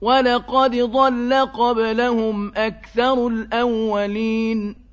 وَلَقَدْ ضَلَّ قَبْلَهُمْ أَكْثَرُ الْأَوَّلِينَ